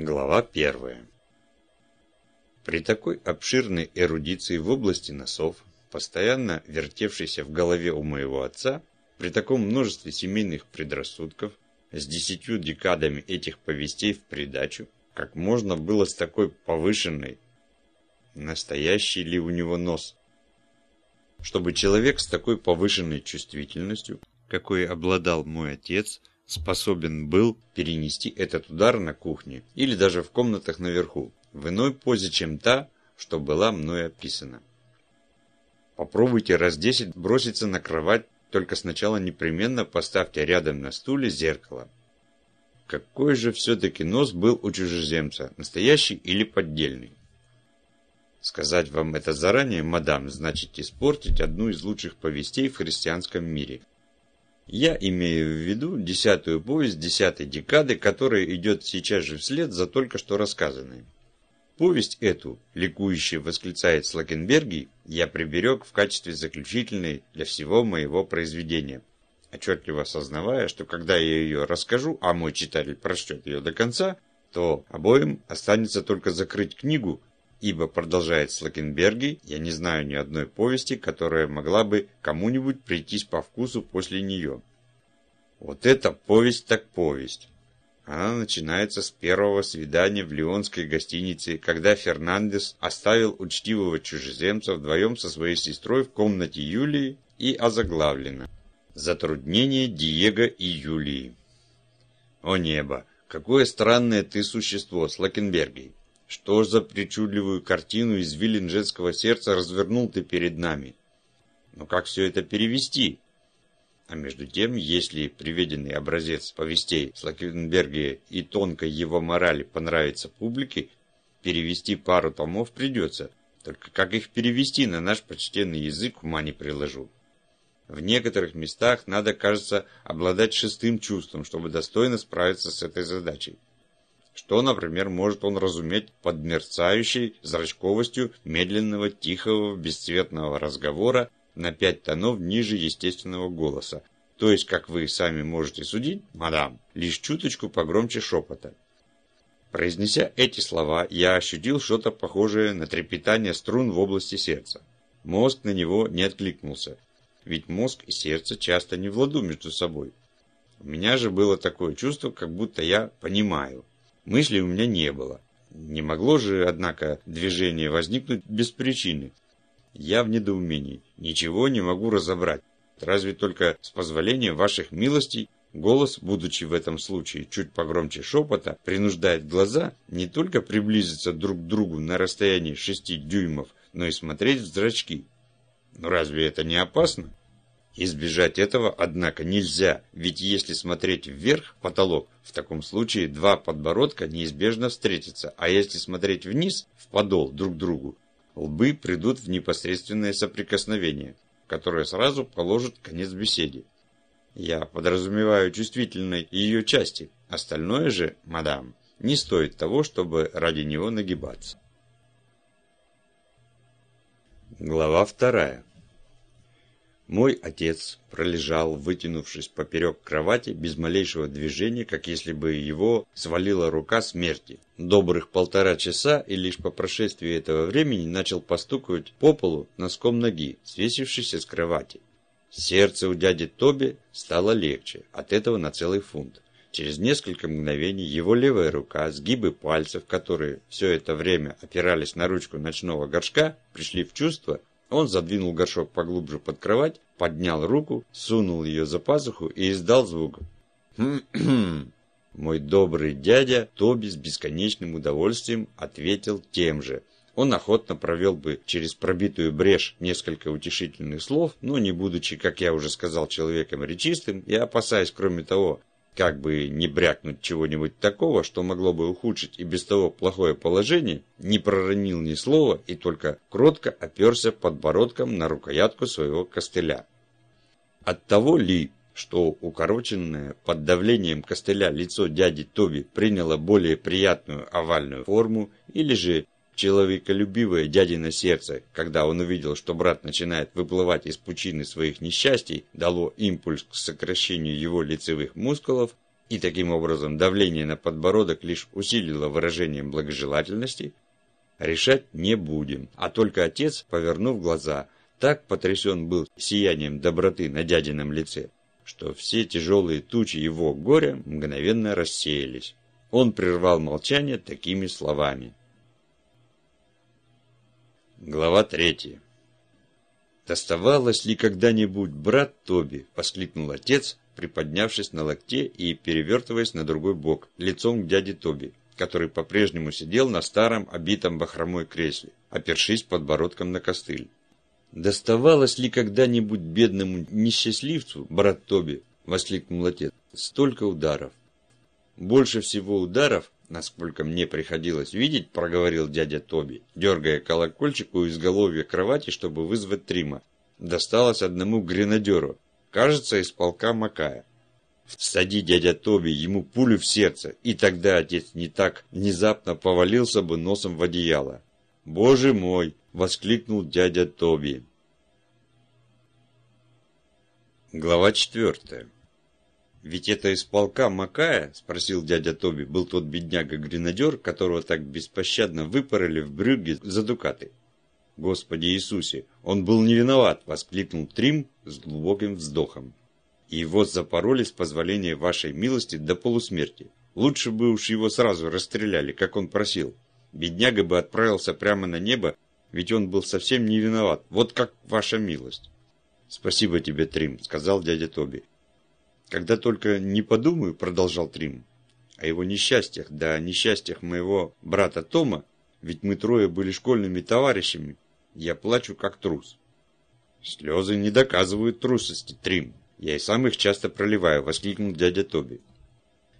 Глава первая. При такой обширной эрудиции в области носов, постоянно вертевшейся в голове у моего отца, при таком множестве семейных предрассудков, с десятью декадами этих повестей в придачу, как можно было с такой повышенной, настоящий ли у него нос, чтобы человек с такой повышенной чувствительностью, какой обладал мой отец, способен был перенести этот удар на кухне или даже в комнатах наверху, в иной позе, чем та, что была мной описана. Попробуйте раз десять броситься на кровать, только сначала непременно поставьте рядом на стуле зеркало. Какой же все-таки нос был у чужеземца, настоящий или поддельный? Сказать вам это заранее, мадам, значит испортить одну из лучших повестей в христианском мире – я имею в виду десятую повесть десятой декады, которая идет сейчас же вслед за только что рассказанной. Повесть эту, ликующе восклицает Слакенберги, я приберег в качестве заключительной для всего моего произведения, отчетливо осознавая, что когда я ее расскажу, а мой читатель прочтет ее до конца, то обоим останется только закрыть книгу ибо, продолжает Слакенберги, я не знаю ни одной повести, которая могла бы кому-нибудь прийтись по вкусу после нее. Вот это повесть так повесть. Она начинается с первого свидания в лионской гостинице, когда Фернандес оставил учтивого чужеземца вдвоем со своей сестрой в комнате Юлии и озаглавлено «Затруднение Диего и Юлии». О небо! Какое странное ты существо, Слакенберги! Что ж за причудливую картину из вилин женского сердца развернул ты перед нами? Но как все это перевести? А между тем, если приведенный образец повестей Слакенберге и тонкой его морали понравится публике, перевести пару томов придется. Только как их перевести на наш почтенный язык, ума не приложу. В некоторых местах надо, кажется, обладать шестым чувством, чтобы достойно справиться с этой задачей. Что, например, может он разуметь под мерцающей зрачковостью медленного, тихого, бесцветного разговора на пять тонов ниже естественного голоса, то есть, как вы сами можете судить, мадам, лишь чуточку погромче шепота. Произнеся эти слова, я ощутил что-то похожее на трепетание струн в области сердца. Мозг на него не откликнулся, ведь мозг и сердце часто не в ладу между собой. У меня же было такое чувство, как будто я понимаю. Мыслей у меня не было. Не могло же, однако, движение возникнуть без причины. Я в недоумении. Ничего не могу разобрать. Разве только с позволения ваших милостей голос, будучи в этом случае чуть погромче шепота, принуждает глаза не только приблизиться друг к другу на расстоянии шести дюймов, но и смотреть в зрачки. Но разве это не опасно? Избежать этого, однако, нельзя, ведь если смотреть вверх, потолок, в таком случае два подбородка неизбежно встретятся, а если смотреть вниз, в подол друг другу, лбы придут в непосредственное соприкосновение, которое сразу положит конец беседе. Я подразумеваю чувствительной ее части, остальное же, мадам, не стоит того, чтобы ради него нагибаться. Глава вторая. Мой отец пролежал, вытянувшись поперек кровати, без малейшего движения, как если бы его свалила рука смерти. Добрых полтора часа, и лишь по прошествии этого времени начал постукивать по полу носком ноги, свесившийся с кровати. Сердце у дяди Тоби стало легче, от этого на целый фунт. Через несколько мгновений его левая рука, сгибы пальцев, которые все это время опирались на ручку ночного горшка, пришли в чувство он задвинул горшок поглубже под кровать, поднял руку, сунул ее за пазуху и издал звук. «Хм-хм». Мой добрый дядя Тоби с бесконечным удовольствием ответил тем же. Он охотно провел бы через пробитую брешь несколько утешительных слов, но не будучи, как я уже сказал, человеком речистым и опасаясь, кроме того, как бы не брякнуть чего-нибудь такого, что могло бы ухудшить и без того плохое положение, не проронил ни слова и только кротко оперся подбородком на рукоятку своего костыля. От того ли, что укороченное под давлением костыля лицо дяди Тоби приняло более приятную овальную форму, или же человеколюбивое дядино сердце, когда он увидел, что брат начинает выплывать из пучины своих несчастий, дало импульс к сокращению его лицевых мускулов, и таким образом давление на подбородок лишь усилило выражением благожелательности, решать не будем, а только отец, повернув глаза, так потрясен был сиянием доброты на дядином лице, что все тяжелые тучи его горя мгновенно рассеялись. Он прервал молчание такими словами. Глава третья. «Доставалось ли когда-нибудь, брат Тоби?» – воскликнул отец, приподнявшись на локте и перевертываясь на другой бок, лицом к дяде Тоби, который по-прежнему сидел на старом обитом бахромой кресле, опершись подбородком на костыль. «Доставалось ли когда-нибудь бедному несчастливцу, брат Тоби?» – воскликнул отец. «Столько ударов!» «Больше всего ударов, насколько мне приходилось видеть, – проговорил дядя Тоби, дергая колокольчик у изголовья кровати, чтобы вызвать Трима. Досталось одному гренадеру, Кажется, из полка Макая. Всади дядя Тоби ему пулю в сердце, и тогда отец не так внезапно повалился бы носом в одеяло. «Боже мой!» – воскликнул дядя Тоби. Глава четвертая. «Ведь это из полка Макая?» – спросил дядя Тоби. Был тот бедняга-гренадер, которого так беспощадно выпороли в брюге за дукаты. Господи Иисусе, он был не виноват!» – воскликнул Трим с глубоким вздохом. «И его запороли с позволения вашей милости до полусмерти. Лучше бы уж его сразу расстреляли, как он просил. Бедняга бы отправился прямо на небо, ведь он был совсем не виноват, вот как ваша милость». «Спасибо тебе, Трим», – сказал дядя Тоби. «Когда только не подумаю», – продолжал Трим, – «о его несчастьях, да о несчастьях моего брата Тома, ведь мы трое были школьными товарищами, я плачу как трус. Слезы не доказывают трусости, Трим. Я и сам их часто проливаю, воскликнул дядя Тоби.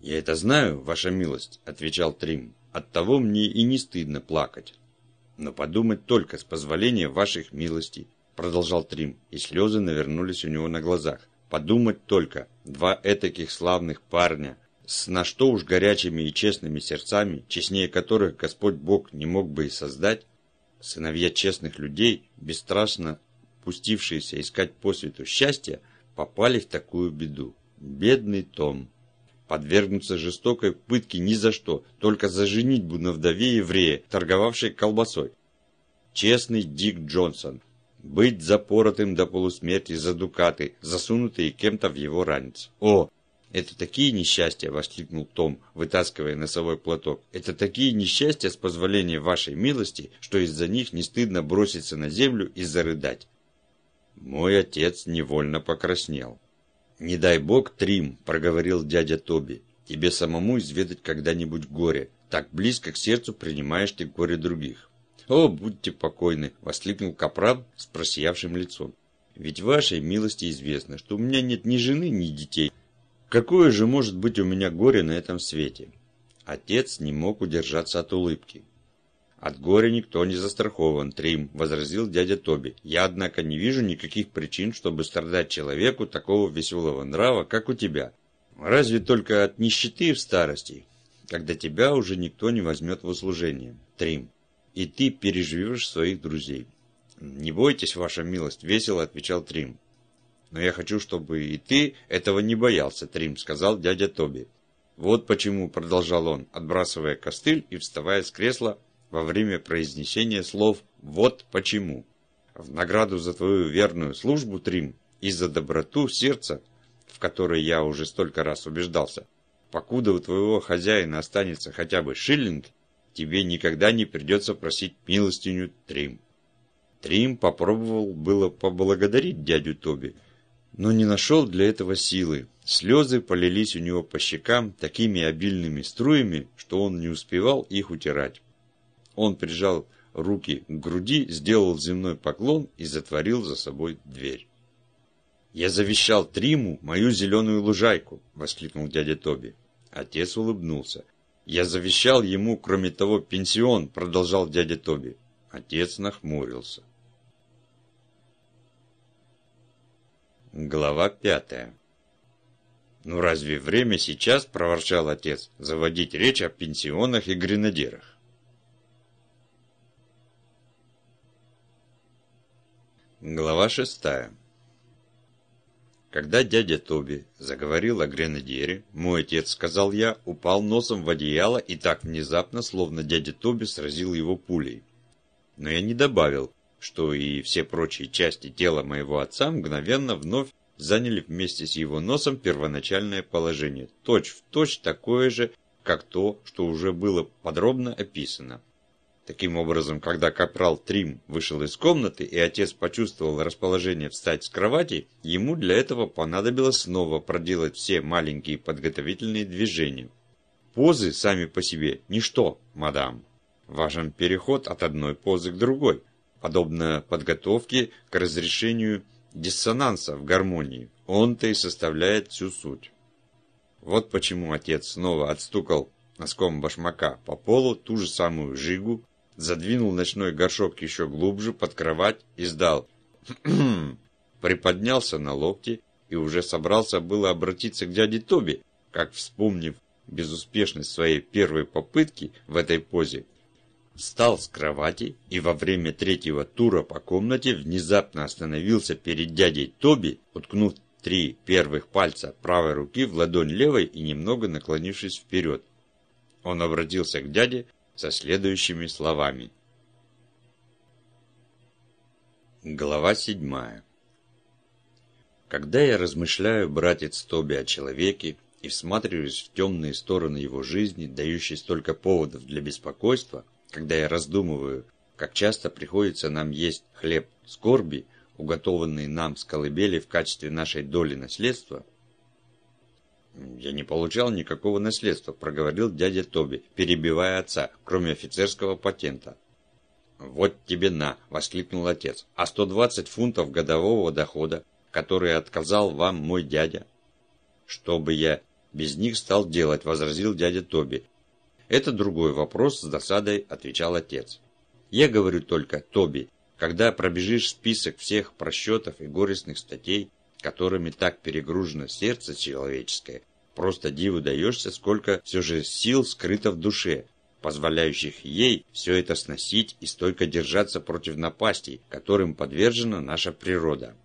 Я это знаю, ваша милость, отвечал Трим. Оттого мне и не стыдно плакать. Но подумать только с позволения ваших милостей, продолжал Трим, и слезы навернулись у него на глазах. Подумать только, два этаких славных парня, с на что уж горячими и честными сердцами, честнее которых Господь Бог не мог бы и создать, Сыновья честных людей, бесстрашно пустившиеся искать по свету счастья, попали в такую беду. Бедный Том. Подвергнуться жестокой пытке ни за что, только за женитьбу на вдове еврея, торговавшей колбасой. Честный Дик Джонсон. Быть запоротым до полусмерти за дукаты, засунутые кем-то в его ранец. О, «Это такие несчастья!» – воскликнул Том, вытаскивая носовой платок. «Это такие несчастья, с позволения вашей милости, что из-за них не стыдно броситься на землю и зарыдать». Мой отец невольно покраснел. «Не дай бог, Трим!» – проговорил дядя Тоби. «Тебе самому изведать когда-нибудь горе. Так близко к сердцу принимаешь ты горе других». «О, будьте покойны!» – воскликнул Капрал с просиявшим лицом. «Ведь вашей милости известно, что у меня нет ни жены, ни детей, Какое же может быть у меня горе на этом свете? Отец не мог удержаться от улыбки. «От горя никто не застрахован, Трим», – возразил дядя Тоби. «Я, однако, не вижу никаких причин, чтобы страдать человеку такого веселого нрава, как у тебя. Разве только от нищеты в старости, когда тебя уже никто не возьмет в услужение, Трим, и ты переживешь своих друзей». «Не бойтесь, ваша милость», – весело отвечал Трим. «Но я хочу, чтобы и ты этого не боялся, Трим», — сказал дядя Тоби. «Вот почему», — продолжал он, отбрасывая костыль и вставая с кресла во время произнесения слов «вот почему». «В награду за твою верную службу, Трим, и за доброту сердца, в которой я уже столько раз убеждался, покуда у твоего хозяина останется хотя бы шиллинг, тебе никогда не придется просить милостиню, Трим». Трим попробовал было поблагодарить дядю Тоби, но не нашел для этого силы. Слезы полились у него по щекам такими обильными струями, что он не успевал их утирать. Он прижал руки к груди, сделал земной поклон и затворил за собой дверь. «Я завещал Триму мою зеленую лужайку!» – воскликнул дядя Тоби. Отец улыбнулся. «Я завещал ему, кроме того, пенсион!» – продолжал дядя Тоби. Отец нахмурился. Глава пятая. «Ну разве время сейчас, — проворчал отец, — заводить речь о пенсионах и гренадерах?» Глава шестая. Когда дядя Тоби заговорил о гренадере, мой отец, сказал я, упал носом в одеяло и так внезапно, словно дядя Тоби сразил его пулей. Но я не добавил, что и все прочие части тела моего отца мгновенно вновь заняли вместе с его носом первоначальное положение, точь в точь такое же, как то, что уже было подробно описано. Таким образом, когда капрал Трим вышел из комнаты и отец почувствовал расположение встать с кровати, ему для этого понадобилось снова проделать все маленькие подготовительные движения. Позы сами по себе – ничто, мадам. Важен переход от одной позы к другой, подобно подготовке к разрешению диссонанса в гармонии. Он-то и составляет всю суть. Вот почему отец снова отстукал носком башмака по полу ту же самую жигу, задвинул ночной горшок еще глубже под кровать и сдал. Приподнялся на локте и уже собрался было обратиться к дяде Тоби, как, вспомнив безуспешность своей первой попытки в этой позе, встал с кровати и во время третьего тура по комнате внезапно остановился перед дядей Тоби, уткнув три первых пальца правой руки в ладонь левой и немного наклонившись вперед. Он обратился к дяде, со следующими словами. Глава седьмая. Когда я размышляю, братец Тоби, о человеке и всматриваюсь в темные стороны его жизни, дающие столько поводов для беспокойства, когда я раздумываю, как часто приходится нам есть хлеб скорби, уготованный нам с колыбели в качестве нашей доли наследства, «Я не получал никакого наследства», – проговорил дядя Тоби, перебивая отца, кроме офицерского патента. «Вот тебе на!» – воскликнул отец. «А 120 фунтов годового дохода, которые отказал вам мой дядя?» «Что бы я без них стал делать?» – возразил дядя Тоби. «Это другой вопрос с досадой», – отвечал отец. «Я говорю только, Тоби, когда пробежишь список всех просчетов и горестных статей, которыми так перегружено сердце человеческое, просто диву даешься, сколько все же сил скрыто в душе, позволяющих ей все это сносить и стойко держаться против напастей, которым подвержена наша природа.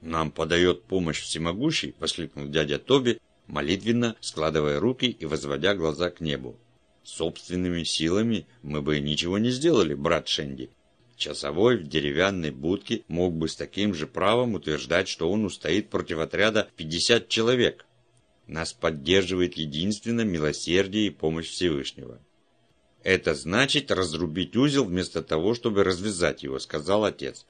«Нам подает помощь всемогущий!» – воскликнул дядя Тоби, молитвенно складывая руки и возводя глаза к небу. «Собственными силами мы бы ничего не сделали, брат Шенди. Часовой в деревянной будке мог бы с таким же правом утверждать, что он устоит против отряда 50 человек. Нас поддерживает единственно милосердие и помощь Всевышнего. Это значит разрубить узел вместо того, чтобы развязать его, сказал отец.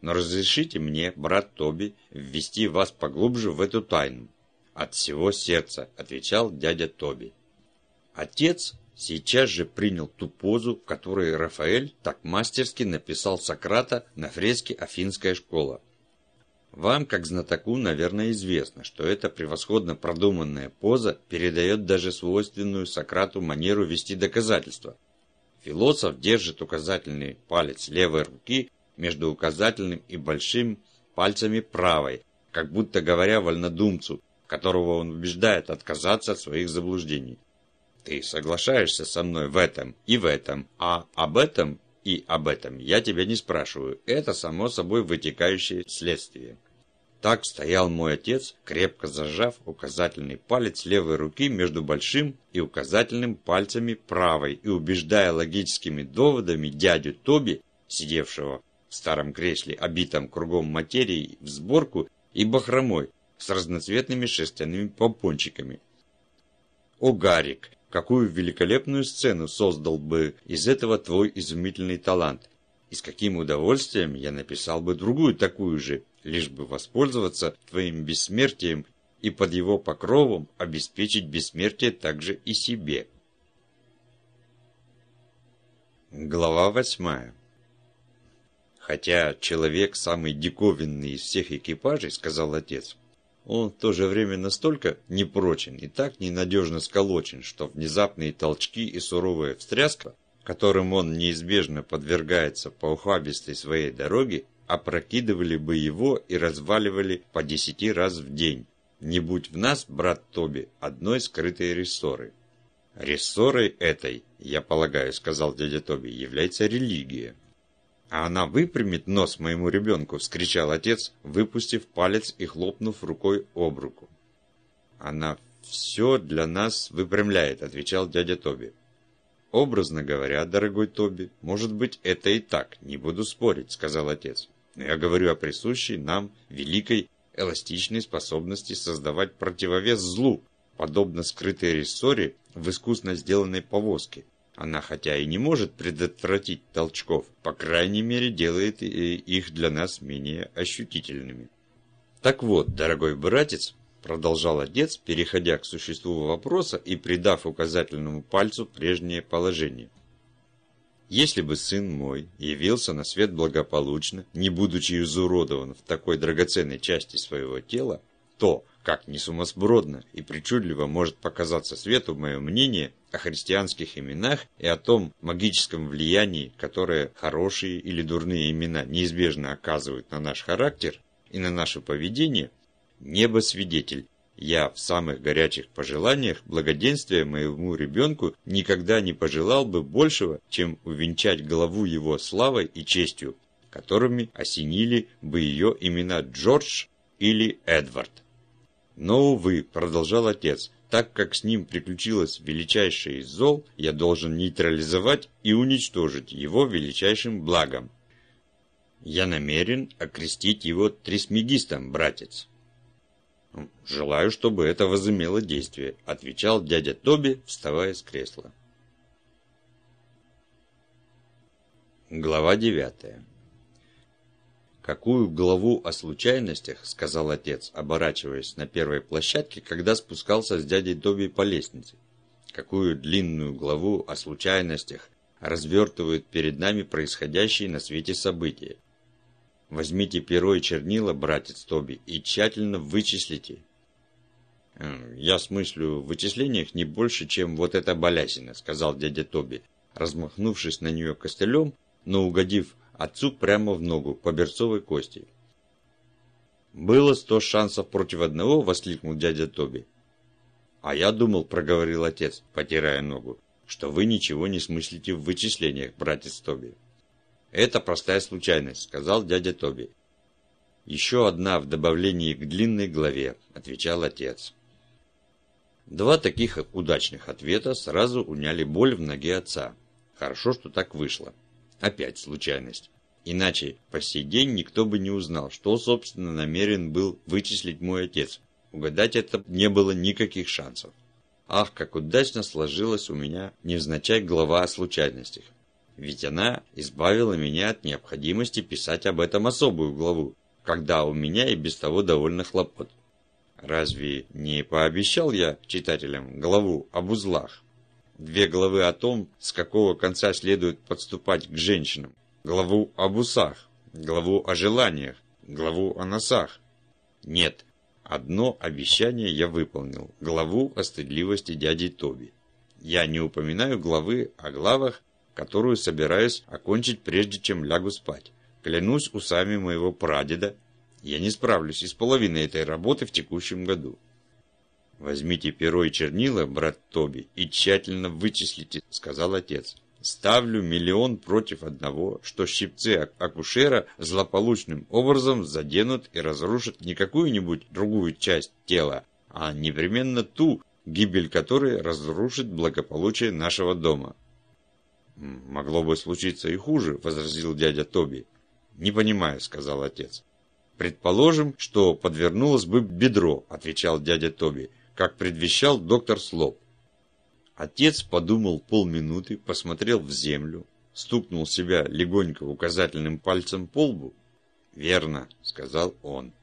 Но разрешите мне, брат Тоби, ввести вас поглубже в эту тайну. От всего сердца, отвечал дядя Тоби. Отец сейчас же принял ту позу, в которой Рафаэль так мастерски написал Сократа на фреске «Афинская школа». Вам, как знатоку, наверное, известно, что эта превосходно продуманная поза передает даже свойственную Сократу манеру вести доказательства. Философ держит указательный палец левой руки между указательным и большим пальцами правой, как будто говоря вольнодумцу, которого он убеждает отказаться от своих заблуждений. Ты соглашаешься со мной в этом и в этом, а об этом и об этом я тебя не спрашиваю. Это само собой вытекающее следствие. Так стоял мой отец, крепко зажав указательный палец левой руки между большим и указательным пальцами правой и убеждая логическими доводами дядю Тоби, сидевшего в старом кресле, обитом кругом материи, в сборку и бахромой с разноцветными шерстяными помпончиками. «О, Гарик, какую великолепную сцену создал бы из этого твой изумительный талант. И с каким удовольствием я написал бы другую такую же, лишь бы воспользоваться твоим бессмертием и под его покровом обеспечить бессмертие также и себе. Глава восьмая. Хотя человек самый диковинный из всех экипажей, сказал отец, он в то же время настолько непрочен и так ненадежно сколочен, что внезапные толчки и суровая встряска, которым он неизбежно подвергается по ухабистой своей дороге, опрокидывали бы его и разваливали по десяти раз в день. Не будь в нас, брат Тоби, одной скрытой рессоры. Рессорой этой, я полагаю, сказал дядя Тоби, является религия. А она выпрямит нос моему ребенку!» – вскричал отец, выпустив палец и хлопнув рукой об руку. «Она все для нас выпрямляет», – отвечал дядя Тоби. «Образно говоря, дорогой Тоби, может быть, это и так, не буду спорить», – сказал отец. «Но я говорю о присущей нам великой эластичной способности создавать противовес злу, подобно скрытой рессоре в искусно сделанной повозке, она хотя и не может предотвратить толчков, по крайней мере делает их для нас менее ощутительными. Так вот, дорогой братец, продолжал отец, переходя к существу вопроса и придав указательному пальцу прежнее положение. Если бы сын мой явился на свет благополучно, не будучи изуродован в такой драгоценной части своего тела, то, как не сумасбродно и причудливо может показаться свету мое мнение о христианских именах и о том магическом влиянии, которое хорошие или дурные имена неизбежно оказывают на наш характер и на наше поведение, небо свидетель, я в самых горячих пожеланиях благоденствия моему ребенку никогда не пожелал бы большего, чем увенчать голову его славой и честью, которыми осенили бы ее имена Джордж или Эдвард. Но, увы, продолжал отец, так как с ним приключилось величайшее из зол, я должен нейтрализовать и уничтожить его величайшим благом. Я намерен окрестить его трисмегистом, братец. «Желаю, чтобы это возымело действие», — отвечал дядя Тоби, вставая с кресла. Глава девятая «Какую главу о случайностях?» – сказал отец, оборачиваясь на первой площадке, когда спускался с дядей Тоби по лестнице. «Какую длинную главу о случайностях развертывают перед нами происходящие на свете события? Возьмите перо и чернила, братец Тоби, и тщательно вычислите». «Я смыслю в вычислениях не больше, чем вот эта балясина», – сказал дядя Тоби, размахнувшись на нее костылем, но угодив отцу прямо в ногу, по берцовой кости. «Было сто шансов против одного!» – воскликнул дядя Тоби. «А я думал», – проговорил отец, потирая ногу, – «что вы ничего не смыслите в вычислениях, братец Тоби». «Это простая случайность», – сказал дядя Тоби. «Еще одна в добавлении к длинной главе», – отвечал отец. Два таких удачных ответа сразу уняли боль в ноге отца. Хорошо, что так вышло. Опять случайность. Иначе по сей день никто бы не узнал, что, собственно, намерен был вычислить мой отец. Угадать это не было никаких шансов. Ах, как удачно сложилась у меня невзначай глава о случайностях. Ведь она избавила меня от необходимости писать об этом особую главу, когда у меня и без того довольно хлопот. Разве не пообещал я читателям главу об узлах? Две главы о том, с какого конца следует подступать к женщинам. Главу об усах, главу о желаниях, главу о носах. Нет, одно обещание я выполнил. Главу о стыдливости дяди Тоби. Я не упоминаю главы о главах, которую собираюсь окончить прежде, чем лягу спать. Клянусь усами моего прадеда, я не справлюсь и с половиной этой работы в текущем году. «Возьмите перо и чернила, брат Тоби, и тщательно вычислите», — сказал отец. «Ставлю миллион против одного, что щипцы акушера злополучным образом заденут и разрушат не какую-нибудь другую часть тела, а непременно ту, гибель которой разрушит благополучие нашего дома». «Могло бы случиться и хуже», — возразил дядя Тоби. «Не понимаю», — сказал отец. «Предположим, что подвернулось бы бедро», — отвечал дядя Тоби как предвещал доктор Слоп. Отец подумал полминуты, посмотрел в землю, стукнул себя легонько указательным пальцем по лбу. «Верно», — сказал он.